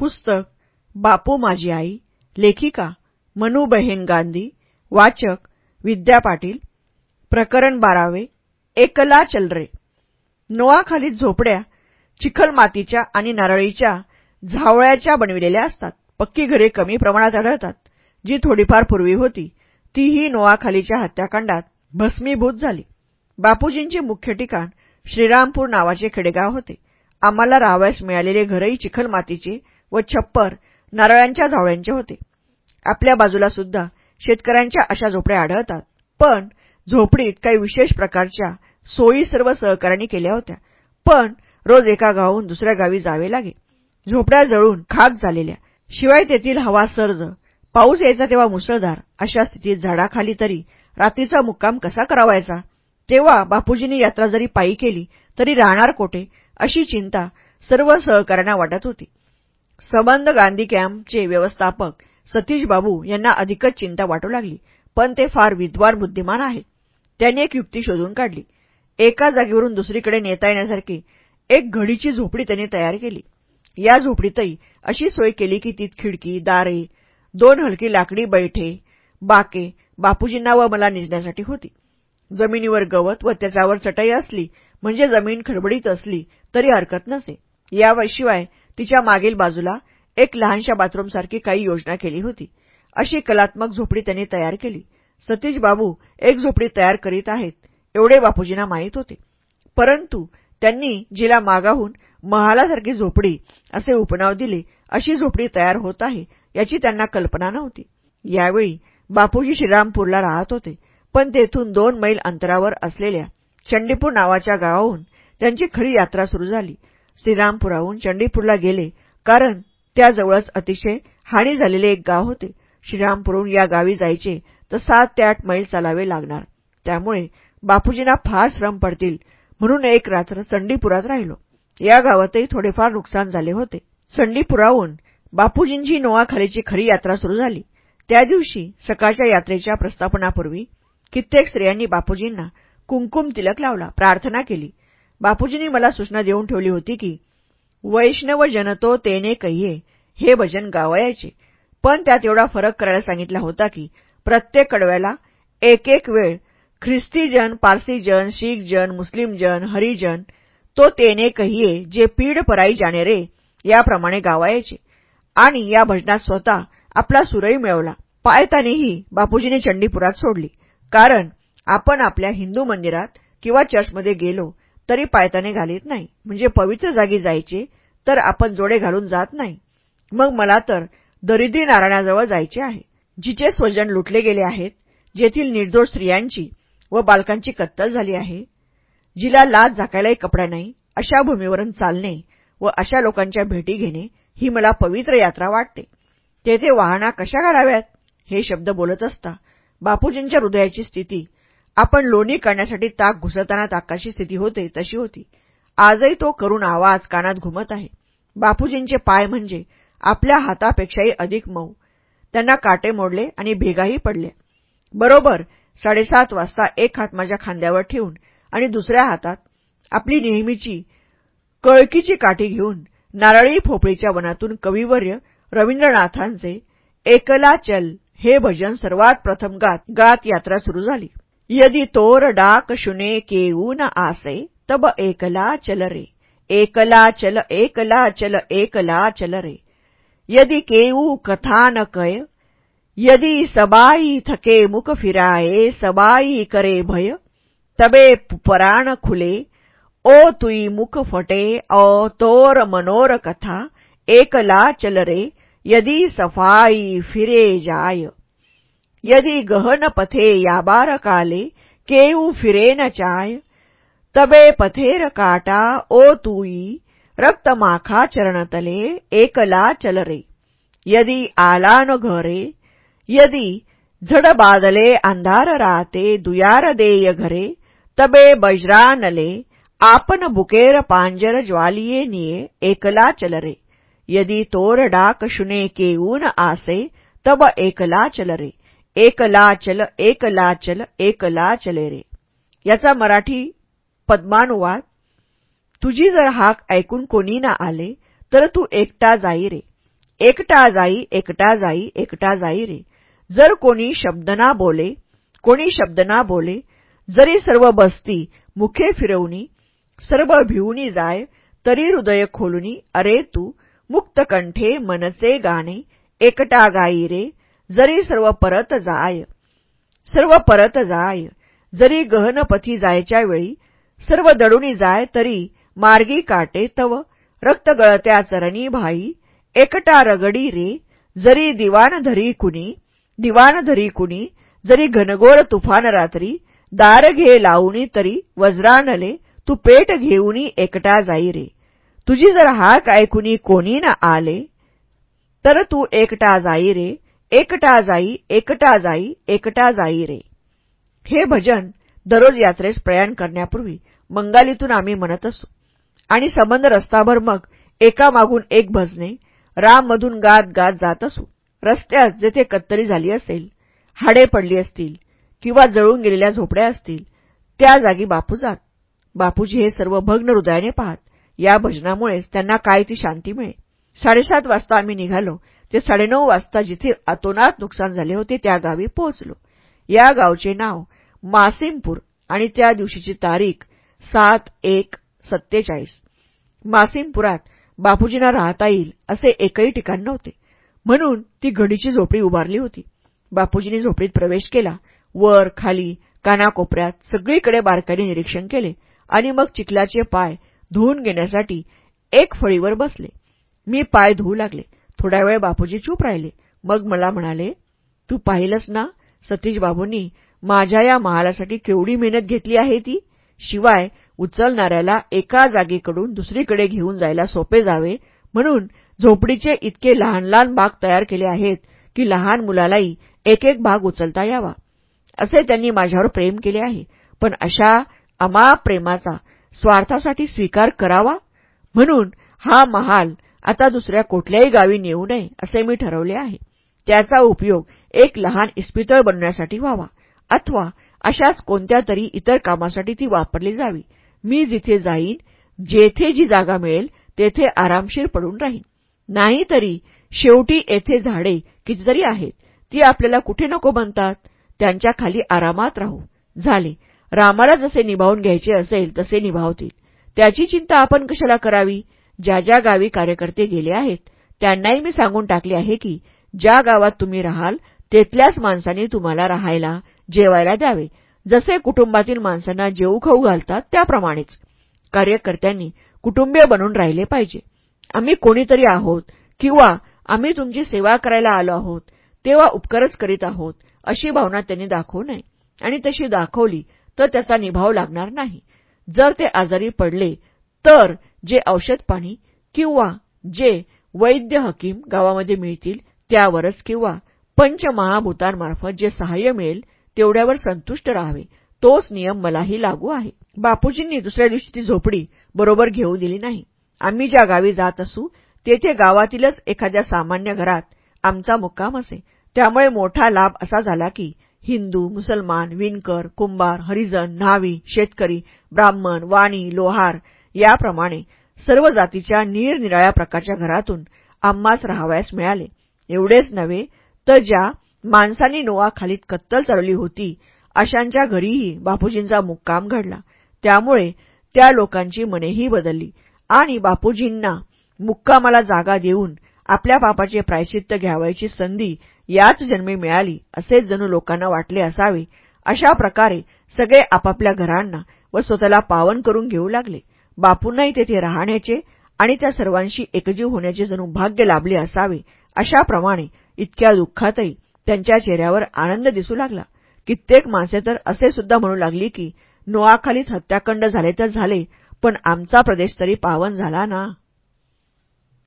पुस्तक बापू माझी आई लेखिका मनुबहेन गांधी वाचक विद्या पाटील प्रकरण बारावे एकला चलरे. नोआखालीत झोपड्या चिखलमातीच्या आणि नारळीच्या झावळ्याच्या बनविलेल्या असतात. पक्की घरे कमी प्रमाणात आढळतात. जी थोडीफार पूर्वी होती तीही नोआखालीच्या हत्याकांडात भस्मीभूत झाली. बापूजींचे मुख्य ठिकाण श्रीरामपूर नावाचे खेडेगाव होते. आम्हाला राहावयास मिळालेले घरही चिखलमातीचे व छप्पर नारळांच्या झावळ्यांचे होते. आपल्या बाजूला सुद्धा शेतकऱ्यांच्या अशा झोपड्या आढळतात. पण झोपडीत काही विशेष प्रकारच्या सोयी सर्व सहकाऱ्यांनी केल्या होत्या. पण रोज एका गावाहून दुसऱ्या गावी जावे लागे. झोपड्या जळून खाक झालेल्या. शिवाय तेथील हवा सर्ज पाऊस यायचा तेव्हा मुसळधार अशा स्थितीत झाडाखाली तरी रात्रीचा मुक्काम कसा करावायचा? तेव्हा बापूजींनी यात्रा जरी पायी केली तरी राहणार कोठे? अशी चिंता सर्व सहकार्यांना वाटत होती. संबंध गांधी कॅम्पचे व्यवस्थापक सतीश बाबू यांना अधिकच चिंता वाटू लागली पण ते फार विद्वान बुद्धिमान आहेत. त्यांनी एक युक्ती शोधून काढली. एका जागेवरून दुसरीकडे नेता येण्यासारखी एक घडीची झोपडी त्यांनी तयार केली. या झोपडीतही अशी सोय केली की तीत खिडकी दारे दोन हलकी लाकडी बैठे बाके बापूजींना व मला निजण्यासाठी होती. जमिनीवर गवत व त्याच्यावर चटई असली म्हणजे जमीन खडबडीत असली तरी हरकत नसे. याशिवाय तिच्या मागील बाजूला एक लहानशा बाथरूमसारखी काही योजना केली होती. अशी कलात्मक झोपडी त्यांनी तयार केली. सतीश बाबू एक झोपडी तयार करीत आहेत एवढे बापूजींना माहीत होते. परंतु त्यांनी जिला मागाहून महालासारखी झोपडी असे उपनाव दिले अशी झोपडी तयार होत आहे याची त्यांना कल्पना नव्हती. यावेळी बापूजी श्रीरामपूरला राहत होते पण तेथून दोन मैल अंतरावर असलेल्या चंडीपूर नावाच्या गावाहून त्यांची खरी यात्रा सुरू झाली. श्रीरामपुराहून चंडीपूरला गेले. कारण त्याजवळच अतिशय हानी झालेले एक गाव होते. श्रीरामपूरहून या गावी जायचे तर सात ते आठ मैल चालावे लागणार. त्यामुळे बापूजींना फार श्रम पडतील. म्हणून एक रात्र चंडीपुरात राहिलो. या गावातही थोडेफार नुकसान झाले होते. चंडीपुराहून बापूजींची नोआखालीची खरी यात्रा सुरू झाली. त्या दिवशी सकाळच्या यात्रेच्या प्रस्थापनापूर्वी कित्येक स्त्रियांनी बापूजींना कुंकुम तिलक लावला प्रार्थना केली. बापूजींनी मला सूचना देऊन ठेवली होती की वैष्णव जनतो तेने कहिये हे भजन गावायचे. पण त्यात एवढा फरक करायला सांगितला होता की प्रत्येक कडव्याला एक एक वेळ ख्रिस्तीजन पारसीजन शीखजन मुस्लिमजन हरिजन तो तेने कहिये जे पीड पराई जाणे रे याप्रमाणे गावायचे. आणि या भजनात स्वतः आपला सुरई मिळवला. पायतानीही बापूजीने चंडीपुरात सोडली. कारण आपण आपल्या हिंदू मंदिरात किंवा चर्चमध्ये गेलो तरी पायताने घालीत नाही. म्हणजे पवित्र जागी जायचे तर आपण जोडे घालून जात नाही. मग मला तर दरिद्री नारायणाजवळ जायचे आहे. जिचे स्वजन लुटले गेले आहेत जेथील निर्दोष स्त्रियांची व बालकांची कत्तल झाली आहे जिला लाज झाकायलाही कपडा नाही अशा भूमीवरून चालणे व अशा लोकांच्या भेटी घेणे ही मला पवित्र यात्रा वाटते. तेथे वाहना कशा घालाव्यात? हे शब्द बोलत असता बापूजींच्या हृदयाची स्थिती आपण लोणी काढण्यासाठी ताक घुसळताना ताकाची स्थिती होते तशी होती. आजही तो करून आवाज कानात घुमत आहे. बापूजींचे पाय म्हणजे आपल्या हातापेक्षाही अधिक मऊ. त्यांना काटे मोडले आणि भेगाही पडल्या बरोबर साडेसात वाजता एक हात माझ्या खांद्यावर ठेवून आणि दुसऱ्या हातात आपली नेहमीची कळकीची काठी घेऊन नारळी फोपळीच्या वनातून कविवर्य रवींद्रनाथांचे एकला चल हे भजन सर्वात प्रथम गात गात यात्रा सुरू झाली. यदि तोर डाक शुने केऊ न आसे तब एकला चल रे एकला चल एकला चल एकला चल रे यदि केऊ कथा न कय यदि सबाई थके मुख फिराए सबाई करे भय तबे पराण खुले। ओ तुई मुख फटे ओ तोर मनोर कथा एकला चल रे यदि सफाई फिरे जाय। यदि गहन पथे याबार काले केऊ फिरेन चाय तबे पथेर काटा ओ तुई रक्तमाखा चरणतले एकला चल रे। यदि आला न घरे यदि झड बादले अंधार राहते दुयार देय घरे तबे बजरानले आपण बुकेर पांजर ज्वालिये निये एकला चल रे। यदि तोर डाक शुने केऊन आसे तब एकला चल रे। एकला चल एकला चल एकला चले रे. याचा मराठी पद्मानुवाद तुझी जर हाक ऐकून कोणी ना आले तर तू एकटा जाई रे. एकटा जाई एकटा जाई एकटा जाई रे. जर कोणी शब्द ना बोले कोणी शब्द ना बोले जरी सर्व बसती मुखे फिरवणी सर्व भिवणी जाय तरी हृदय खोलुनी अरे तू मुक्तकंठे मनसे गाणे एकटा गाई रे. जरी सर्व परत जाय सर्व परत जाय जरी गहनपथी जायच्या वेळी सर्व दडुनी जाय तरी मार्गी काटे तव रक्त गळत्या चरणी भाई एकटा रगडी रे जरी दिवाण धरी कुणी दिवाण धरी कुणी जरी घनगोळ तुफान रात्री दार घे लावणी तरी वज्रानले तू पेट घेऊनी एकटा जाई रे. तुझी जर हाक ऐकुनी कोणी ना आले तर तू एकटा जाई रे. एकटा जाई एकटा जाई एकटा जाई रे. हे भजन दररोज यात्रेस प्रयाण करण्यापूर्वी बंगालीतून आम्ही म्हणत असू. आणि संबंध रस्ताभर मग एकामागून एक भजने राममधून गात गात जात असू. रस्त्यात जेथे कत्तली झाली असेल हाडे पडली असतील किंवा जळून गेलेल्या झोपड्या असतील त्या जागी बापू जात. बापूजी हे सर्व भग्न हृदयाने पाहत या भजनामुळेच त्यांना काय ती शांती मिळे साडेसात वाजता आम्ही निघालो ते साडेनऊ वाजता जिथे अतोनात नुकसान झाले होते त्या गावी पोहोचलो. या गावचे नाव मासिमपूर आणि त्या दिवशीची तारीख सात एक सत्तेचाळीस. मासिमपुरात बापूजींना राहता येईल असे एकही ठिकाण नव्हते. म्हणून ती घडीची झोपडी उभारली होती. बापूजींनी झोपडीत प्रवेश केला. वर खाली कानाकोपऱ्यात सगळीकडे बारकाईने निरीक्षण केले आणि मग चिखलाचे पाय धुवून घेण्यासाठी एक फळीवर बसले. मी पाय धुवू लागले. थोडा वेळ बापूजी चूप राहिले. मग मला म्हणाले तू पाहिलंस ना सतीश बाबूंनी माझ्या या महालासाठी केवढी मेहनत घेतली आहे ती? शिवाय उचलणाऱ्याला एका जागेकडून दुसरीकडे घेऊन जायला सोपे जावे. म्हणून झोपडीचे इतके लहान लहान भाग तयार केले आहेत की लहान मुलालाही एक एक भाग उचलता यावा. असे त्यांनी माझ्यावर प्रेम केले आहे. पण अशा अमाप प्रेमाचा स्वार्थासाठी स्वीकार करावा? म्हणून हा महाल आता दुसऱ्या कुठल्याही गावी नेऊ नये असे मी ठरवले आहे. त्याचा उपयोग एक लहान इस्पितळ बनवण्यासाठी व्हावा अथवा अशाच कोणत्या तरी इतर कामासाठी ती वापरली जावी. मी जिथे जाईन जेथे जी जागा मिळेल तेथे आरामशीर पडून राहीन. नाहीतरी शेवटी येथे झाडे कितीतरी आहेत ती आपल्याला कुठे नको बनतात? त्यांच्या खाली आरामात राहू. झाले. रामाला जसे निभावून घ्यायचे असेल तसे निभावतील. त्याची चिंता आपण कशाला करावी? ज्या ज्या गावी कार्यकर्ते गेले आहेत त्यांनाही मी सांगून टाकले आहे की ज्या गावात तुम्ही राहाल तेथल्याच माणसांनी तुम्हाला राहायला जेवायला द्यावे. जसे कुटुंबातील माणसांना जेऊ खाऊ घालतात त्याप्रमाणेच. कार्यकर्त्यांनी कुटुंबीय बनून राहिले पाहिजे. आम्ही कोणीतरी आहोत किंवा आम्ही तुमची सेवा करायला आलो आहोत तेव्हा उपकारच करीत आहोत अशी भावना त्यांनी दाखवू नये. आणि तशी दाखवली तर त्याचा निभाव लागणार नाही. जर ते आजारी पडले तर जे औषधपाणी किंवा जे वैद्य हकीम गावामध्ये मिळतील त्यावरच किंवा पंचमहाभूतांमार्फत जे सहाय्य मिळेल तेवढ्यावर संतुष्ट राहावे. तोच नियम मलाही लागू आहे. बापूजींनी दुसऱ्या दिवशी ती झोपडी बरोबर घेऊ दिली नाही. आम्ही ज्या गावी जात असू तेथे गावातीलच एखाद्या सामान्य घरात आमचा मुक्काम असे. त्यामुळे मोठा लाभ असा झाला की हिंदू मुसलमान विणकर कुंभार हरिजन न्हावी शेतकरी ब्राह्मण वाणी लोहार याप्रमाणे सर्व जातीच्या निरनिराळ्या प्रकारच्या घरातून आम्हास राहावयास मिळाले. एवढेच नव्हे तर ज्या माणसांनी नोआखालीत कत्तल चालवली होती अशांच्या घरीही बापूजींचा मुक्काम घडला. त्यामुळे त्या लोकांची मनेही बदलली आणि बापूजींना मुक्कामाला जागा देऊन आपल्या पापाचे प्रायचित्त घ्यावायची संधी याच जन्मी मिळाली असेच जणू लोकांना वाटले असावे अशा प्रकारे सगळे आपापल्या घरांना व स्वतःला पावन करून घेऊ लागले. बापूंनाही तेथे राहण्याचे आणि त्या सर्वांशी एकजीव होण्याचे जणू भाग्य लाभले असावे अशाप्रमाणे इतक्या दुःखातही त्यांच्या चेहऱ्यावर आनंद दिसू लागला. कित्येक माणसे तर असे सुद्धा म्हणू लागली की नोआखालीत हत्याकांड झाले तर झाले पण आमचा प्रदेश तरी पावन झाला ना?